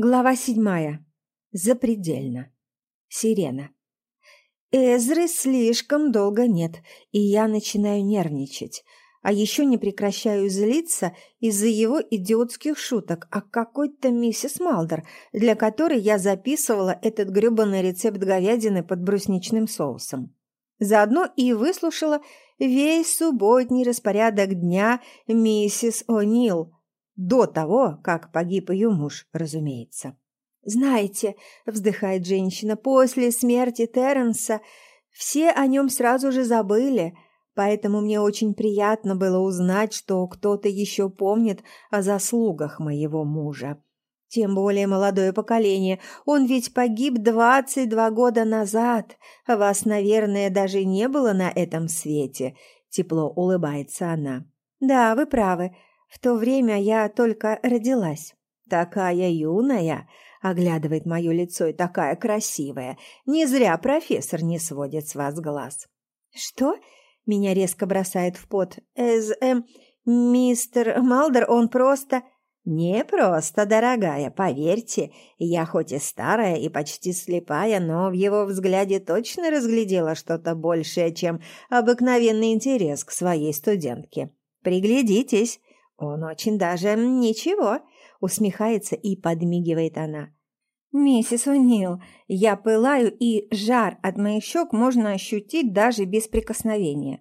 Глава седьмая. Запредельно. Сирена. Эзры слишком долго нет, и я начинаю нервничать. А еще не прекращаю злиться из-за его идиотских шуток о какой-то миссис Малдер, для которой я записывала этот грёбаный рецепт говядины под брусничным соусом. Заодно и выслушала весь субботний распорядок дня миссис О'Нил – до того, как погиб ее муж, разумеется. «Знаете», — вздыхает женщина, — «после смерти Терренса все о нем сразу же забыли, поэтому мне очень приятно было узнать, что кто-то еще помнит о заслугах моего мужа. Тем более молодое поколение, он ведь погиб двадцать два года назад, вас, наверное, даже не было на этом свете», — тепло улыбается она. «Да, вы правы», в то время я только родилась. Такая юная, оглядывает мое лицо и такая красивая. Не зря профессор не сводит с вас глаз. Что? Меня резко бросает в пот. Эз, эм, мистер Малдер, он просто... «Не просто, дорогая, поверьте. Я хоть и старая и почти слепая, но в его взгляде точно разглядела что-то большее, чем обыкновенный интерес к своей студентке. Приглядитесь, «Он очень даже ничего», — усмехается и подмигивает она. «Миссис О'Нил, я пылаю, и жар от моих щек можно ощутить даже без прикосновения.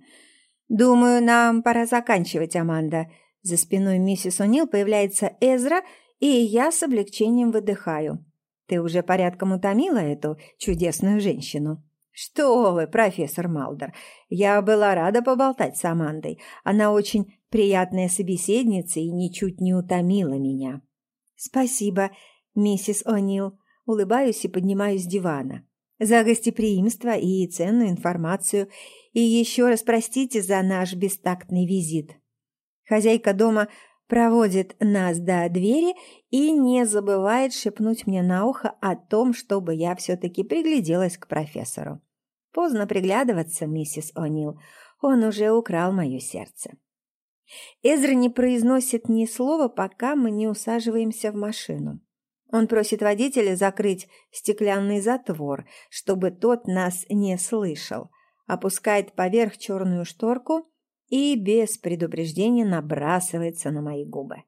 Думаю, нам пора заканчивать, Аманда». За спиной миссис О'Нил появляется Эзра, и я с облегчением выдыхаю. «Ты уже порядком утомила эту чудесную женщину?» «Что вы, профессор Малдер, я была рада поболтать с Амандой. Она очень приятная собеседница и ничуть не утомила меня». «Спасибо, миссис О'Нил», улыбаюсь и поднимаюсь с дивана. «За гостеприимство и ценную информацию. И еще раз простите за наш бестактный визит». Хозяйка дома проводит нас до двери и не забывает шепнуть мне на ухо о том, чтобы я все-таки пригляделась к профессору. Поздно приглядываться, миссис О'Нил. Он уже украл мое сердце. Эзра не произносит ни слова, пока мы не усаживаемся в машину. Он просит водителя закрыть стеклянный затвор, чтобы тот нас не слышал, опускает поверх черную шторку и без предупреждения набрасывается на мои губы.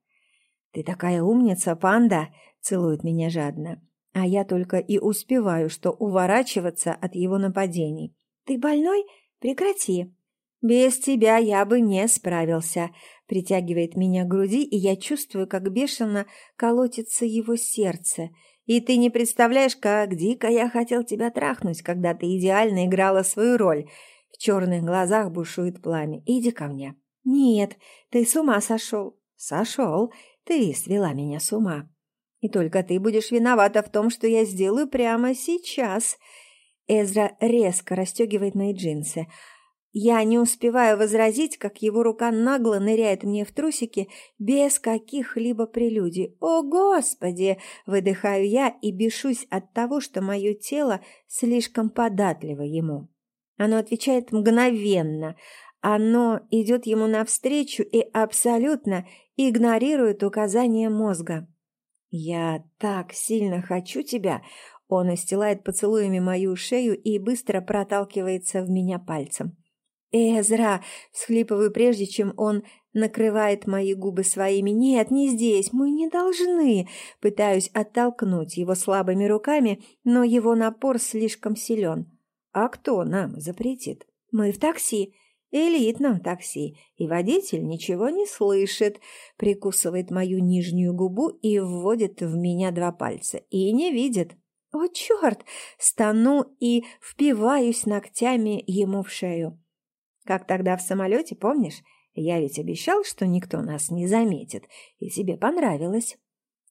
«Ты такая умница, панда!» — целует меня жадно а я только и успеваю, что уворачиваться от его нападений. «Ты больной? Прекрати!» «Без тебя я бы не справился», — притягивает меня к груди, и я чувствую, как бешено колотится его сердце. «И ты не представляешь, как дико я хотел тебя трахнуть, когда ты идеально играла свою роль». В черных глазах бушует пламя. «Иди ко мне». «Нет, ты с ума сошел». «Сошел. Ты свела меня с ума». И только ты будешь виновата в том, что я сделаю прямо сейчас. Эзра резко расстегивает мои джинсы. Я не успеваю возразить, как его рука нагло ныряет мне в трусики без каких-либо прелюдий. «О, Господи!» – выдыхаю я и бешусь от того, что мое тело слишком податливо ему. Оно отвечает мгновенно. Оно идет ему навстречу и абсолютно игнорирует указания мозга. «Я так сильно хочу тебя!» Он устилает поцелуями мою шею и быстро проталкивается в меня пальцем. «Эзра!» — всхлипываю, прежде чем он накрывает мои губы своими. «Нет, не здесь, мы не должны!» Пытаюсь оттолкнуть его слабыми руками, но его напор слишком силен. «А кто нам запретит?» «Мы в такси!» элитном такси, и водитель ничего не слышит, прикусывает мою нижнюю губу и вводит в меня два пальца, и не видит. О, черт! Стану и впиваюсь ногтями ему в шею. Как тогда в самолете, помнишь? Я ведь обещал, что никто нас не заметит, и тебе понравилось.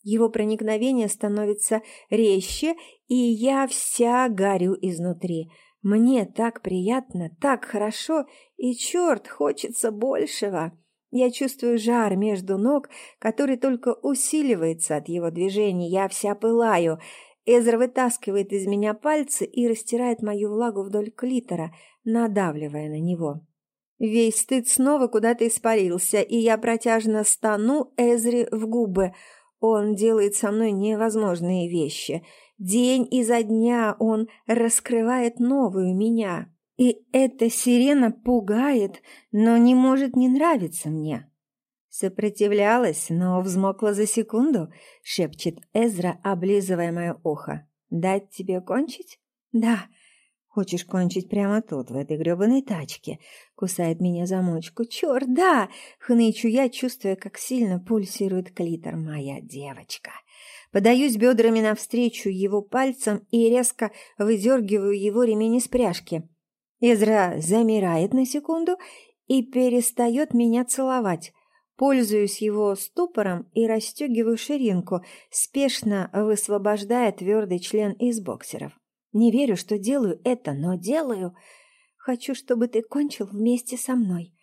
Его проникновение становится резче, и я вся горю изнутри – мне так приятно, так хорошо, и черт, хочется большего. Я чувствую жар между ног, который только усиливается от его движений. Я вся пылаю. Эзра вытаскивает из меня пальцы и растирает мою влагу вдоль клитора, надавливая на него. Весь стыд снова куда-то испарился, и я протяжно стану Эзре в губы. Он делает со мной невозможные вещи. День изо дня он раскрывает новую меня. И эта сирена пугает, но не может не нравиться мне. Сопротивлялась, но взмокла за секунду, шепчет Эзра, облизывая мое ухо. «Дать тебе кончить?» «Да». «Хочешь кончить прямо тут, в этой грёбаной тачке?» Кусает меня замочку. «Чёрт, да!» Хнычу я, чувствуя, как сильно пульсирует клитор. «Моя девочка!» Подаюсь бедрами навстречу его пальцам и резко выдергиваю его ремень из пряжки. Эзра замирает на секунду и перестает меня целовать. Пользуюсь его ступором и расстегиваю ширинку, спешно высвобождая твердый член из боксеров. Не верю, что делаю это, но делаю. Хочу, чтобы ты кончил вместе со мной.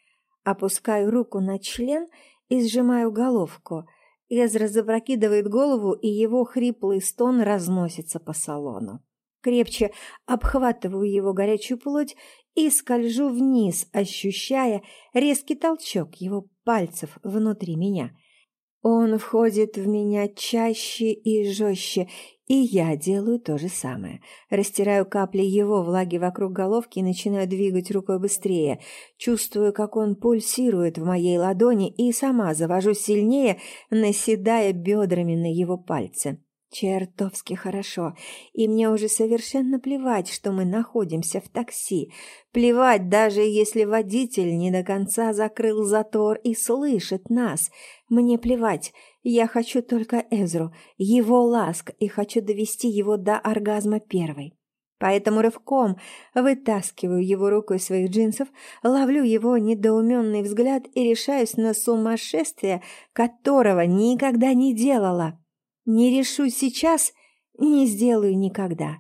Опускаю руку на член и сжимаю головку. Эзра запрокидывает голову, и его хриплый стон разносится по салону. Крепче обхватываю его горячую плоть и скольжу вниз, ощущая резкий толчок его пальцев внутри меня. Он входит в меня чаще и жестче, и я делаю то же самое. Растираю капли его влаги вокруг головки и начинаю двигать рукой быстрее. Чувствую, как он пульсирует в моей ладони, и сама завожу сильнее, наседая бедрами на его пальцы. Чертовски хорошо, и мне уже совершенно плевать, что мы находимся в такси. Плевать, даже если водитель не до конца закрыл затор и слышит нас. Мне плевать, я хочу только Эзру, его ласк, и хочу довести его до оргазма первой. Поэтому рывком вытаскиваю его руку из своих джинсов, ловлю его недоуменный взгляд и решаюсь на сумасшествие, которого никогда не делала. Не решу сейчас, не сделаю никогда.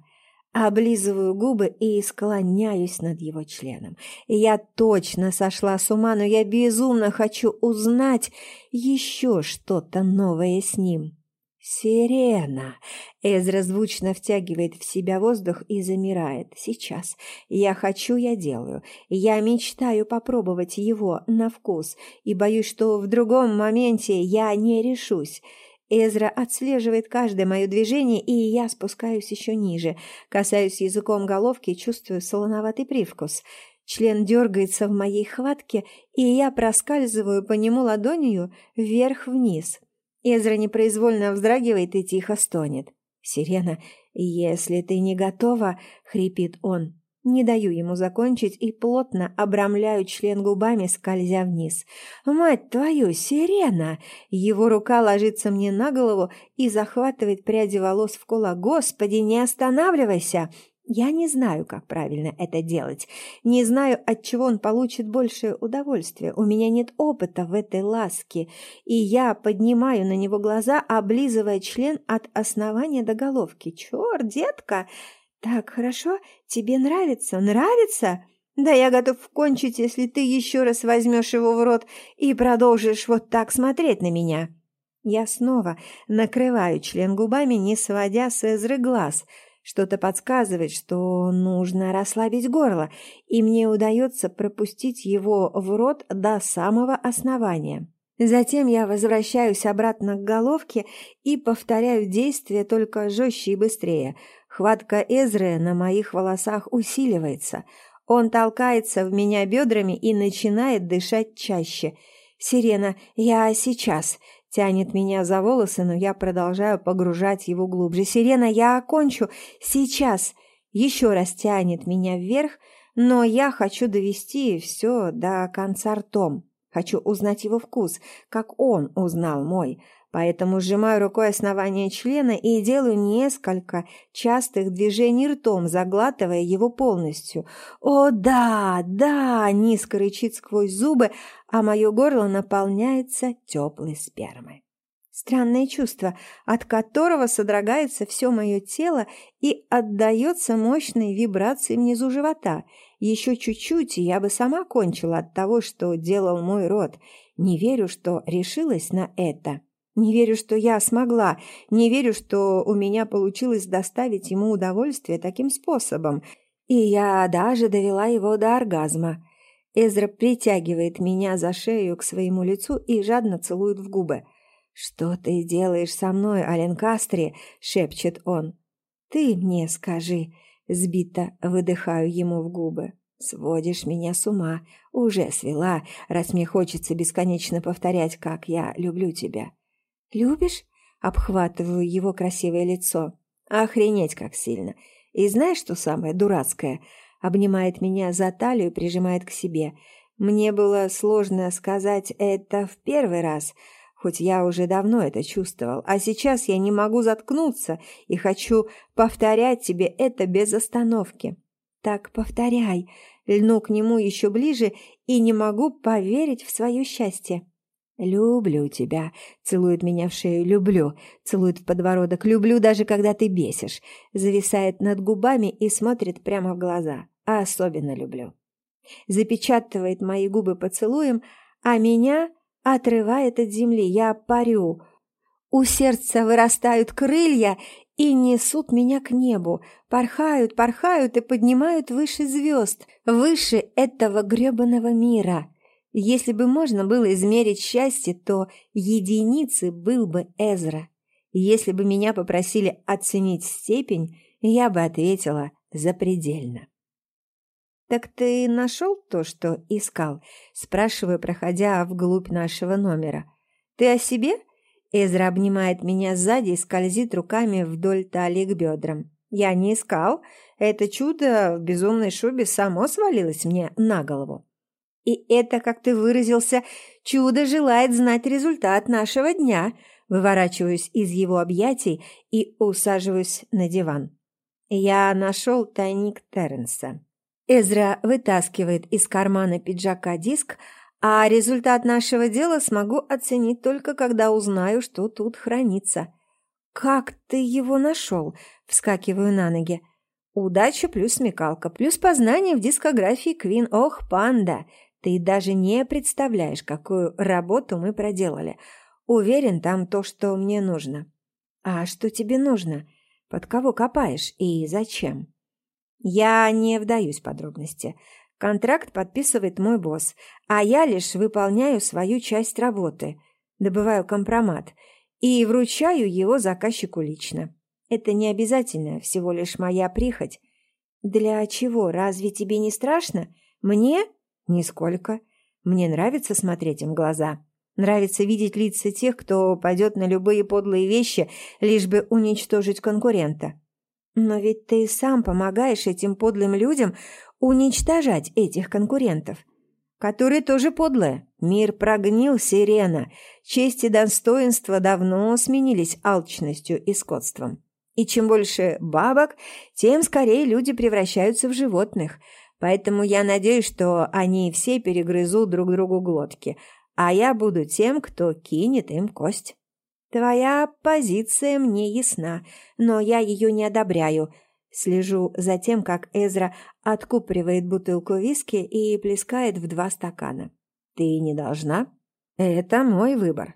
Облизываю губы и склоняюсь над его членом. Я точно сошла с ума, но я безумно хочу узнать еще что-то новое с ним. «Сирена!» Эзра звучно втягивает в себя воздух и замирает. «Сейчас. Я хочу, я делаю. Я мечтаю попробовать его на вкус и боюсь, что в другом моменте я не решусь. Эзра отслеживает каждое мое движение, и я спускаюсь еще ниже. Касаюсь языком головки и чувствую солоноватый привкус. Член дергается в моей хватке, и я проскальзываю по нему ладонью вверх-вниз. Эзра непроизвольно вздрагивает и тихо стонет. «Сирена, если ты не готова», — хрипит он, не даю ему закончить и плотно обрамляю член губами, скользя вниз. «Мать твою, сирена!» Его рука ложится мне на голову и захватывает пряди волос в кулак. «Господи, не останавливайся!» Я не знаю, как правильно это делать. Не знаю, от чего он получит большее удовольствие. У меня нет опыта в этой ласке, и я поднимаю на него глаза, облизывая член от основания до головки. «Черт, детка!» «Так, хорошо? Тебе нравится? Нравится?» «Да я готов кончить, если ты еще раз возьмешь его в рот и продолжишь вот так смотреть на меня». Я снова накрываю член губами, не сводя с Эзры глаз. Что-то подсказывает, что нужно расслабить горло, и мне удается пропустить его в рот до самого основания. Затем я возвращаюсь обратно к головке и повторяю действие только жестче и быстрее – Хватка Эзры на моих волосах усиливается. Он толкается в меня бедрами и начинает дышать чаще. «Сирена, я сейчас!» Тянет меня за волосы, но я продолжаю погружать его глубже. «Сирена, я окончу! Сейчас!» Еще раз тянет меня вверх, но я хочу довести все до конца ртом. Хочу узнать его вкус, как он узнал мой. Поэтому сжимаю рукой основание члена и делаю несколько частых движений ртом, заглатывая его полностью. «О, да, да!» – низко рычит сквозь зубы, а мое горло наполняется теплой спермой. Странное чувство, от которого содрогается все мое тело и отдается мощной вибрации внизу живота. Еще чуть-чуть, и я бы сама кончила от того, что делал мой рот. Не верю, что решилась на это. Не верю, что я смогла, не верю, что у меня получилось доставить ему удовольствие таким способом. И я даже довела его до оргазма. Эзра притягивает меня за шею к своему лицу и жадно целует в губы. «Что ты делаешь со мной, Аленкастре?» — шепчет он. «Ты мне скажи», — сбито выдыхаю ему в губы. «Сводишь меня с ума. Уже свела, раз мне хочется бесконечно повторять, как я люблю тебя». «Любишь?» — обхватываю его красивое лицо. «Охренеть, как сильно! И знаешь, что самое дурацкое?» Обнимает меня за талию, прижимает к себе. Мне было сложно сказать это в первый раз — хоть я уже давно это чувствовал, а сейчас я не могу заткнуться и хочу повторять тебе это без остановки. Так повторяй, льну к нему еще ближе и не могу поверить в свое счастье. «Люблю тебя», — целует меня в шею, «люблю», целует в подбородок, «люблю даже когда ты бесишь», зависает над губами и смотрит прямо в глаза, а особенно люблю. Запечатывает мои губы поцелуем, а меня отрывает от земли. Я парю. У сердца вырастают крылья и несут меня к небу. Порхают, порхают и поднимают выше звезд, выше этого гребаного мира. Если бы можно было измерить счастье, то единицы был бы Эзра. Если бы меня попросили оценить степень, я бы ответила «запредельно». «Так ты нашел то, что искал?» – спрашиваю, проходя вглубь нашего номера. «Ты о себе?» Эзра обнимает меня сзади и скользит руками вдоль талии к бедрам. «Я не искал. Это чудо в безумной шубе само свалилось мне на голову». «И это, как ты выразился, чудо желает знать результат нашего дня», выворачиваюсь из его объятий и усаживаюсь на диван. Я нашел тайник Терренса. Эзра вытаскивает из кармана пиджака диск, а результат нашего дела смогу оценить только когда узнаю, что тут хранится. «Как ты его нашел?» – вскакиваю на ноги. «Удача плюс смекалка, плюс познание в дискографии Квин. Ох, панда! Ты даже не представляешь, какую работу мы проделали. Уверен, там то, что мне нужно». «А что тебе нужно? Под кого копаешь и зачем?» Я не вдаюсь в подробности. Контракт подписывает мой босс, а я лишь выполняю свою часть работы, добываю компромат и вручаю его заказчику лично. Это не обязательно, всего лишь моя прихоть. Для чего? Разве тебе не страшно? Мне? Нисколько. Мне нравится смотреть им в глаза. Нравится видеть лица тех, кто пойдет на любые подлые вещи, лишь бы уничтожить конкурента. Но ведь ты сам помогаешь этим подлым людям уничтожать этих конкурентов, которые тоже подлые. Мир прогнил, сирена. Честь и достоинство давно сменились алчностью и скотством. И чем больше бабок, тем скорее люди превращаются в животных. Поэтому я надеюсь, что они все перегрызут друг другу глотки, а я буду тем, кто кинет им кость. Твоя позиция мне ясна, но я ее не одобряю. Слежу за тем, как Эзра откупоривает бутылку виски и плескает в два стакана. Ты не должна. Это мой выбор.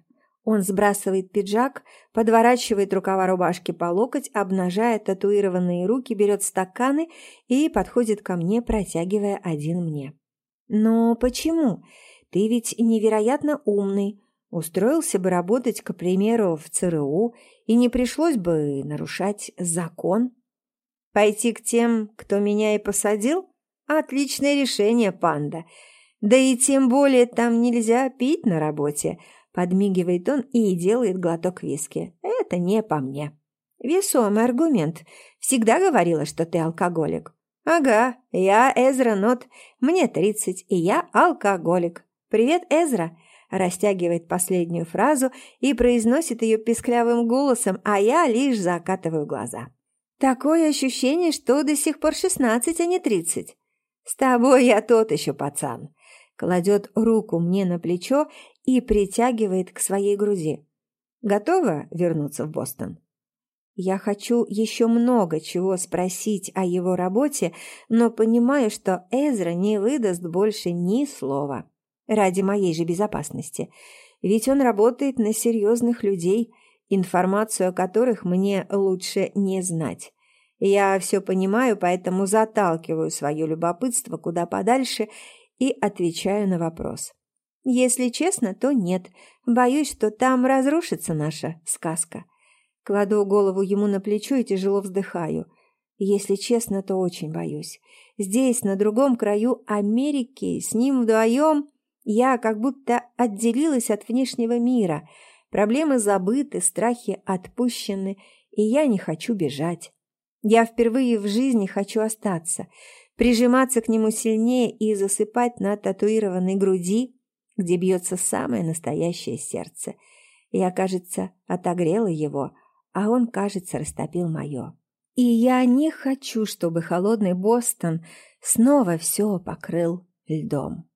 Он сбрасывает пиджак, подворачивает рукава рубашки по локоть, обнажая татуированные руки, берет стаканы и подходит ко мне, протягивая один мне. «Но почему? Ты ведь невероятно умный. Устроился бы работать, к примеру, в ЦРУ, и не пришлось бы нарушать закон. Пойти к тем, кто меня и посадил? Отличное решение, панда. Да и тем более там нельзя пить на работе. Подмигивает он и делает глоток виски. Это не по мне. Весомый аргумент. Всегда говорила, что ты алкоголик. Ага, я Эзра Нот. Мне тридцать, и я алкоголик. Привет, Эзра растягивает последнюю фразу и произносит ее писклявым голосом, а я лишь закатываю глаза. Такое ощущение, что до сих пор шестнадцать, а не тридцать. С тобой я тот еще пацан. Кладет руку мне на плечо и притягивает к своей груди. Готова вернуться в Бостон? Я хочу еще много чего спросить о его работе, но понимаю, что Эзра не выдаст больше ни слова ради моей же безопасности. Ведь он работает на серьезных людей, информацию о которых мне лучше не знать. Я все понимаю, поэтому заталкиваю свое любопытство куда подальше и отвечаю на вопрос. Если честно, то нет. Боюсь, что там разрушится наша сказка. Кладу голову ему на плечо и тяжело вздыхаю. Если честно, то очень боюсь. Здесь, на другом краю Америки, с ним вдвоем, я как будто отделилась от внешнего мира. Проблемы забыты, страхи отпущены, и я не хочу бежать. Я впервые в жизни хочу остаться, прижиматься к нему сильнее и засыпать на татуированной груди, где бьется самое настоящее сердце. Я, кажется, отогрела его, а он, кажется, растопил мое. И я не хочу, чтобы холодный Бостон снова все покрыл льдом.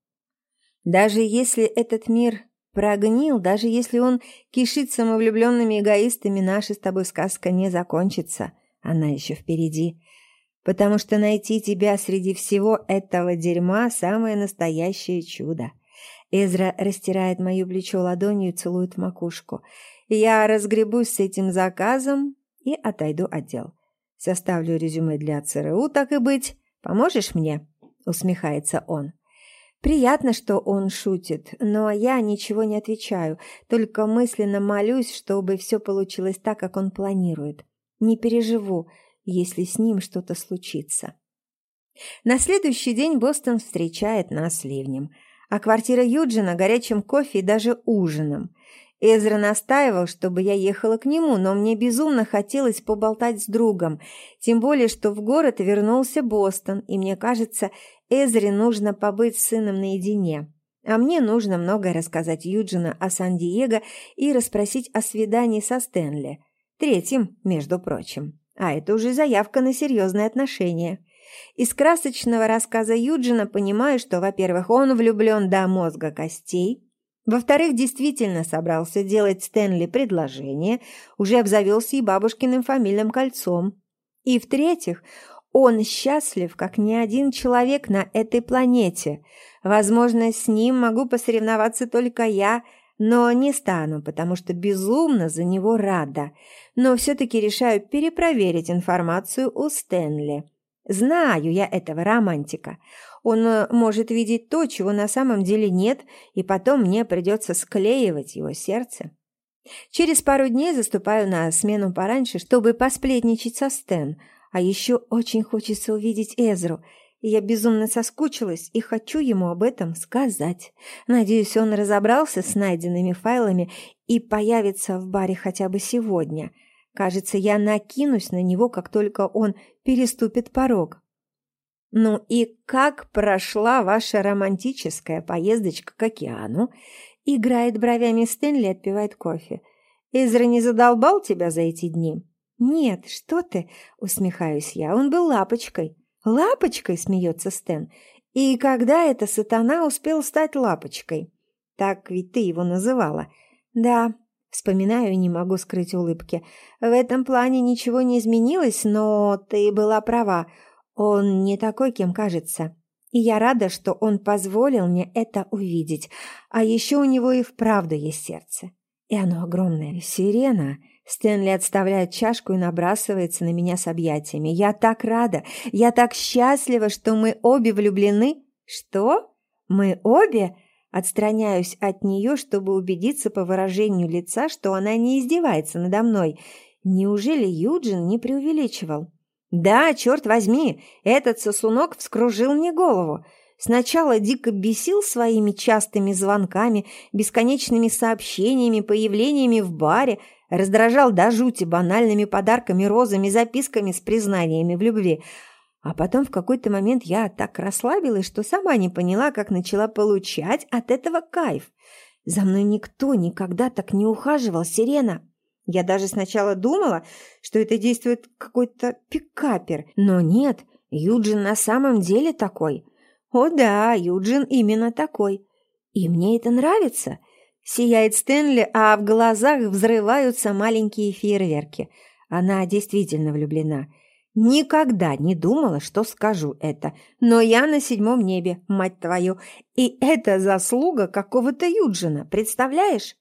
Даже если этот мир прогнил, даже если он кишит самовлюбленными эгоистами, наша с тобой сказка не закончится, она еще впереди. Потому что найти тебя среди всего этого дерьма – самое настоящее чудо. Эзра растирает мою плечо ладонью и целует макушку. Я разгребусь с этим заказом и отойду от дел. Составлю резюме для ЦРУ, так и быть. Поможешь мне?» – усмехается он. Приятно, что он шутит, но я ничего не отвечаю, только мысленно молюсь, чтобы все получилось так, как он планирует. Не переживу, если с ним что-то случится. На следующий день Бостон встречает нас ливнем, а квартира Юджина горячим кофе и даже ужином. Эзра настаивал, чтобы я ехала к нему, но мне безумно хотелось поболтать с другом, тем более, что в город вернулся Бостон, и мне кажется, Эзре нужно побыть с сыном наедине. А мне нужно многое рассказать Юджина о Сан-Диего и расспросить о свидании со Стэнли. Третьим, между прочим. А это уже заявка на серьезные отношения. Из красочного рассказа Юджина понимаю, что, во-первых, он влюблен до мозга костей, во-вторых, действительно собрался делать Стэнли предложение, уже обзавелся и бабушкиным фамильным кольцом. И в-третьих, он счастлив, как ни один человек на этой планете. Возможно, с ним могу посоревноваться только я, но не стану, потому что безумно за него рада. Но все-таки решаю перепроверить информацию у Стэнли. Знаю я этого романтика. Он э, может видеть то, чего на самом деле нет, и потом мне придется склеивать его сердце. Через пару дней заступаю на смену пораньше, чтобы посплетничать со Стэн, а еще очень хочется увидеть Эзру. Я безумно соскучилась и хочу ему об этом сказать. Надеюсь, он разобрался с найденными файлами и появится в баре хотя бы сегодня. Кажется, я накинусь на него, как только он переступит порог. «Ну и как прошла ваша романтическая поездочка к океану?» Играет бровями Стэнли, отпивает кофе. «Эзра не задолбал тебя за эти дни?» «Нет, что ты?» — усмехаюсь я. «Он был лапочкой». «Лапочкой?» — смеется Стэн. «И когда это сатана успел стать лапочкой?» «Так ведь ты его называла». «Да». Вспоминаю и не могу скрыть улыбки. «В этом плане ничего не изменилось, но ты была права. Он не такой, кем кажется. И я рада, что он позволил мне это увидеть. А еще у него и вправду есть сердце. И оно огромное. Сирена. Стэнли отставляет чашку и набрасывается на меня с объятиями. Я так рада. Я так счастлива, что мы обе влюблены. Что? Мы обе? Отстраняюсь от нее, чтобы убедиться по выражению лица, что она не издевается надо мной. Неужели Юджин не преувеличивал? Да, черт возьми, этот сосунок вскружил мне голову. Сначала дико бесил своими частыми звонками, бесконечными сообщениями, появлениями в баре, раздражал до жути банальными подарками, розами, записками с признаниями в любви. А потом в какой-то момент я так расслабилась, что сама не поняла, как начала получать от этого кайф. За мной никто никогда так не ухаживал, Сирена. Я даже сначала думала, что это действует какой-то пикапер, но нет, Юджин на самом деле такой. О да, Юджин именно такой. И мне это нравится. Сияет Стэнли, а в глазах взрываются маленькие фейерверки. Она действительно влюблена. Никогда не думала, что скажу это, но я на седьмом небе, мать твою, и это заслуга какого-то Юджина, представляешь?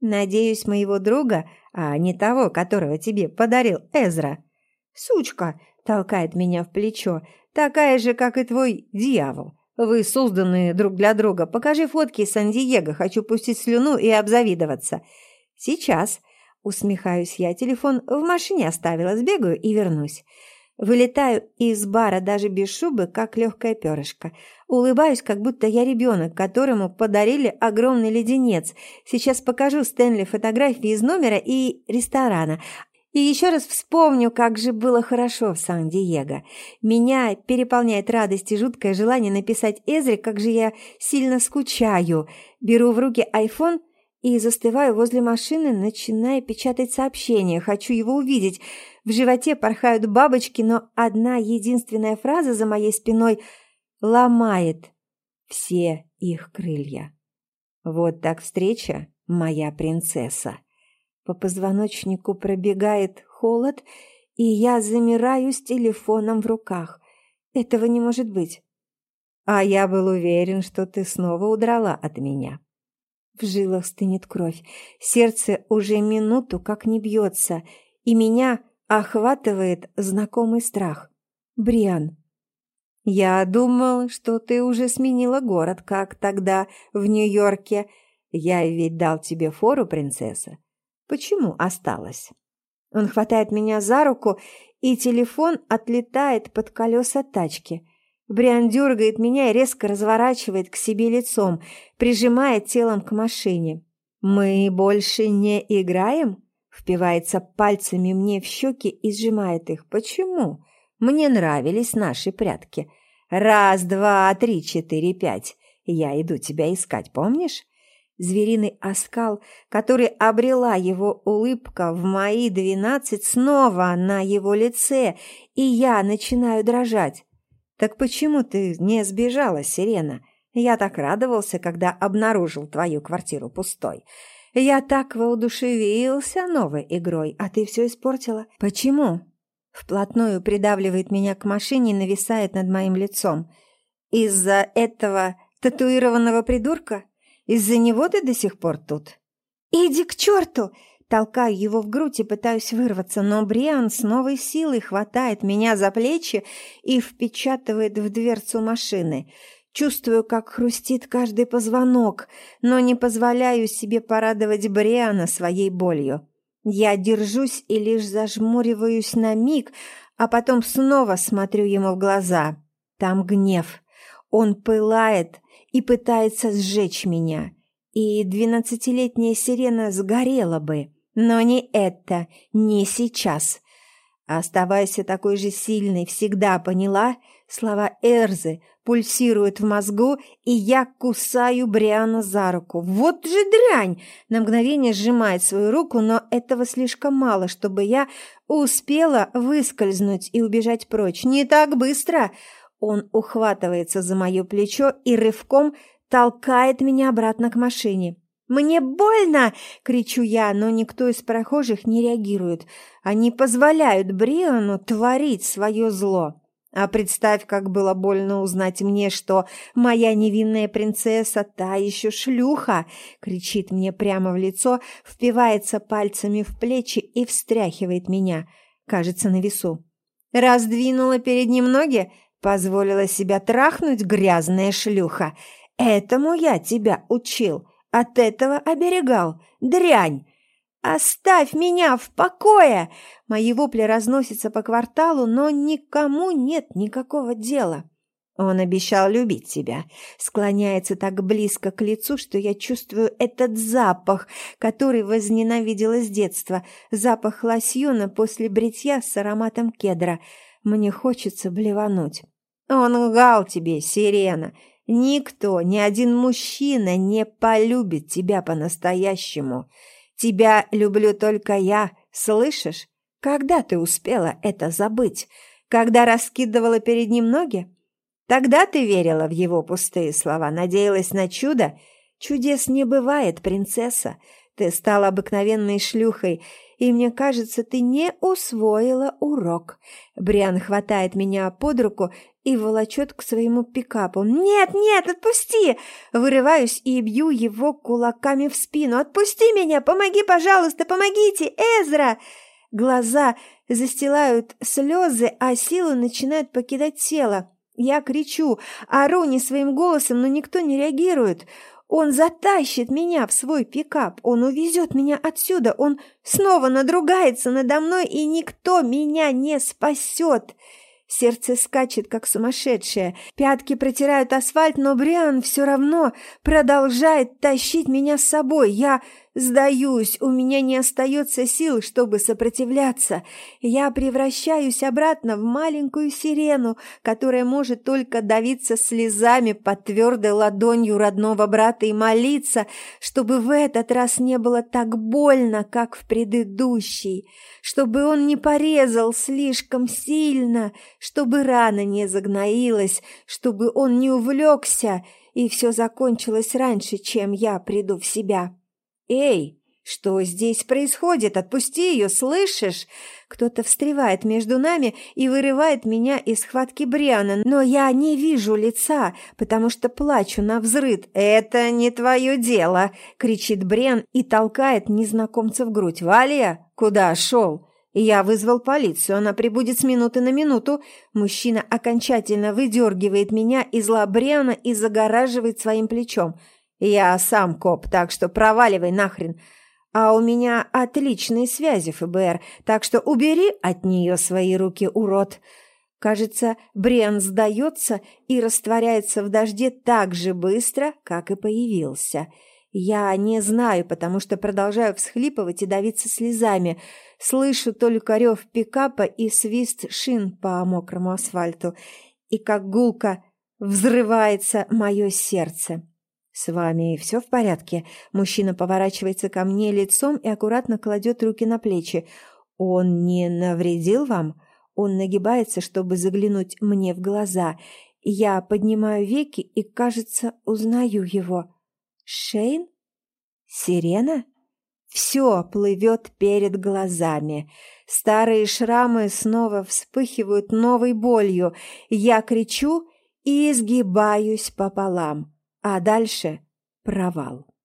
Надеюсь, моего друга а не того, которого тебе подарил Эзра. Сучка толкает меня в плечо, такая же, как и твой дьявол. Вы созданы друг для друга. Покажи фотки Сан-Диего. Хочу пустить слюну и обзавидоваться. Сейчас. Усмехаюсь я. Телефон в машине оставила. Сбегаю и вернусь. Вылетаю из бара даже без шубы, как легкое перышко. Улыбаюсь, как будто я ребенок, которому подарили огромный леденец. Сейчас покажу Стэнли фотографии из номера и ресторана. И еще раз вспомню, как же было хорошо в Сан-Диего. Меня переполняет радость и жуткое желание написать Эзре, как же я сильно скучаю. Беру в руки айфон и застываю возле машины, начиная печатать сообщение. Хочу его увидеть. В животе порхают бабочки, но одна единственная фраза за моей спиной ломает все их крылья. Вот так встреча, моя принцесса. По позвоночнику пробегает холод, и я замираю с телефоном в руках. Этого не может быть. А я был уверен, что ты снова удрала от меня. В жилах стынет кровь. Сердце уже минуту как не бьется, и меня охватывает знакомый страх. Бриан. Я думал, что ты уже сменила город, как тогда в Нью-Йорке. Я ведь дал тебе фору, принцесса. Почему осталась? Он хватает меня за руку, и телефон отлетает под колеса тачки. Бриан дергает меня и резко разворачивает к себе лицом, прижимая телом к машине. «Мы больше не играем?» впивается пальцами мне в щеки и сжимает их. Почему? Мне нравились наши прятки. Раз, два, три, четыре, пять. Я иду тебя искать, помнишь? Звериный оскал, который обрела его улыбка в мои двенадцать, снова на его лице, и я начинаю дрожать. Так почему ты не сбежала, Сирена? Я так радовался, когда обнаружил твою квартиру пустой. Я так воодушевился новой игрой, а ты все испортила. Почему? Вплотную придавливает меня к машине и нависает над моим лицом. Из-за этого татуированного придурка? Из-за него ты до сих пор тут? Иди к черту! Толкаю его в грудь и пытаюсь вырваться, но Бриан с новой силой хватает меня за плечи и впечатывает в дверцу машины. Чувствую, как хрустит каждый позвонок, но не позволяю себе порадовать Бриана своей болью. Я держусь и лишь зажмуриваюсь на миг, а потом снова смотрю ему в глаза. Там гнев. Он пылает и пытается сжечь меня. И двенадцатилетняя сирена сгорела бы. Но не это, не сейчас. Оставайся такой же сильной, всегда поняла? Слова Эрзы пульсируют в мозгу, и я кусаю Бриана за руку. Вот же дрянь! На мгновение сжимает свою руку, но этого слишком мало, чтобы я успела выскользнуть и убежать прочь. Не так быстро! Он ухватывается за мое плечо и рывком толкает меня обратно к машине. «Мне больно!» – кричу я, но никто из прохожих не реагирует. Они позволяют Бриону творить свое зло. А представь, как было больно узнать мне, что моя невинная принцесса та еще шлюха, кричит мне прямо в лицо, впивается пальцами в плечи и встряхивает меня, кажется, на весу. Раздвинула перед ним ноги, позволила себя трахнуть, грязная шлюха. Этому я тебя учил, от этого оберегал, дрянь. «Оставь меня в покое!» Мои вопли разносятся по кварталу, но никому нет никакого дела. Он обещал любить тебя. Склоняется так близко к лицу, что я чувствую этот запах, который возненавидела с детства. Запах лосьона после бритья с ароматом кедра. Мне хочется блевануть. Он лгал тебе, сирена. Никто, ни один мужчина не полюбит тебя по-настоящему. Тебя люблю только я, слышишь? Когда ты успела это забыть? Когда раскидывала перед ним ноги? Тогда ты верила в его пустые слова, надеялась на чудо? Чудес не бывает, принцесса. Ты стала обыкновенной шлюхой, и мне кажется, ты не усвоила урок. Бриан хватает меня под руку и волочет к своему пикапу. «Нет, нет, отпусти!» Вырываюсь и бью его кулаками в спину. «Отпусти меня! Помоги, пожалуйста! Помогите! Эзра!» Глаза застилают слезы, а силы начинают покидать тело. Я кричу, ору не своим голосом, но никто не реагирует. Он затащит меня в свой пикап, он увезет меня отсюда, он снова надругается надо мной, и никто меня не спасет. Сердце скачет, как сумасшедшее. Пятки протирают асфальт, но Бриан все равно продолжает тащить меня с собой. Я Сдаюсь, у меня не остается сил, чтобы сопротивляться. Я превращаюсь обратно в маленькую сирену, которая может только давиться слезами под твердой ладонью родного брата и молиться, чтобы в этот раз не было так больно, как в предыдущий, чтобы он не порезал слишком сильно, чтобы рана не загноилась, чтобы он не увлекся, и все закончилось раньше, чем я приду в себя. «Эй, что здесь происходит? Отпусти ее, слышишь?» Кто-то встревает между нами и вырывает меня из схватки Бриана, но я не вижу лица, потому что плачу на взрыд. «Это не твое дело!» — кричит Бриан и толкает незнакомца в грудь. «Валия, куда шел?» Я вызвал полицию, она прибудет с минуты на минуту. Мужчина окончательно выдергивает меня из лабриана и загораживает своим плечом. «Я сам коп, так что проваливай нахрен. А у меня отличные связи, ФБР, так что убери от нее свои руки, урод». Кажется, Брен сдается и растворяется в дожде так же быстро, как и появился. Я не знаю, потому что продолжаю всхлипывать и давиться слезами. Слышу только рев пикапа и свист шин по мокрому асфальту. И как гулко взрывается мое сердце. «С вами все в порядке?» Мужчина поворачивается ко мне лицом и аккуратно кладет руки на плечи. «Он не навредил вам?» Он нагибается, чтобы заглянуть мне в глаза. Я поднимаю веки и, кажется, узнаю его. «Шейн? Сирена?» Все плывет перед глазами. Старые шрамы снова вспыхивают новой болью. Я кричу и изгибаюсь пополам. А дальше провал.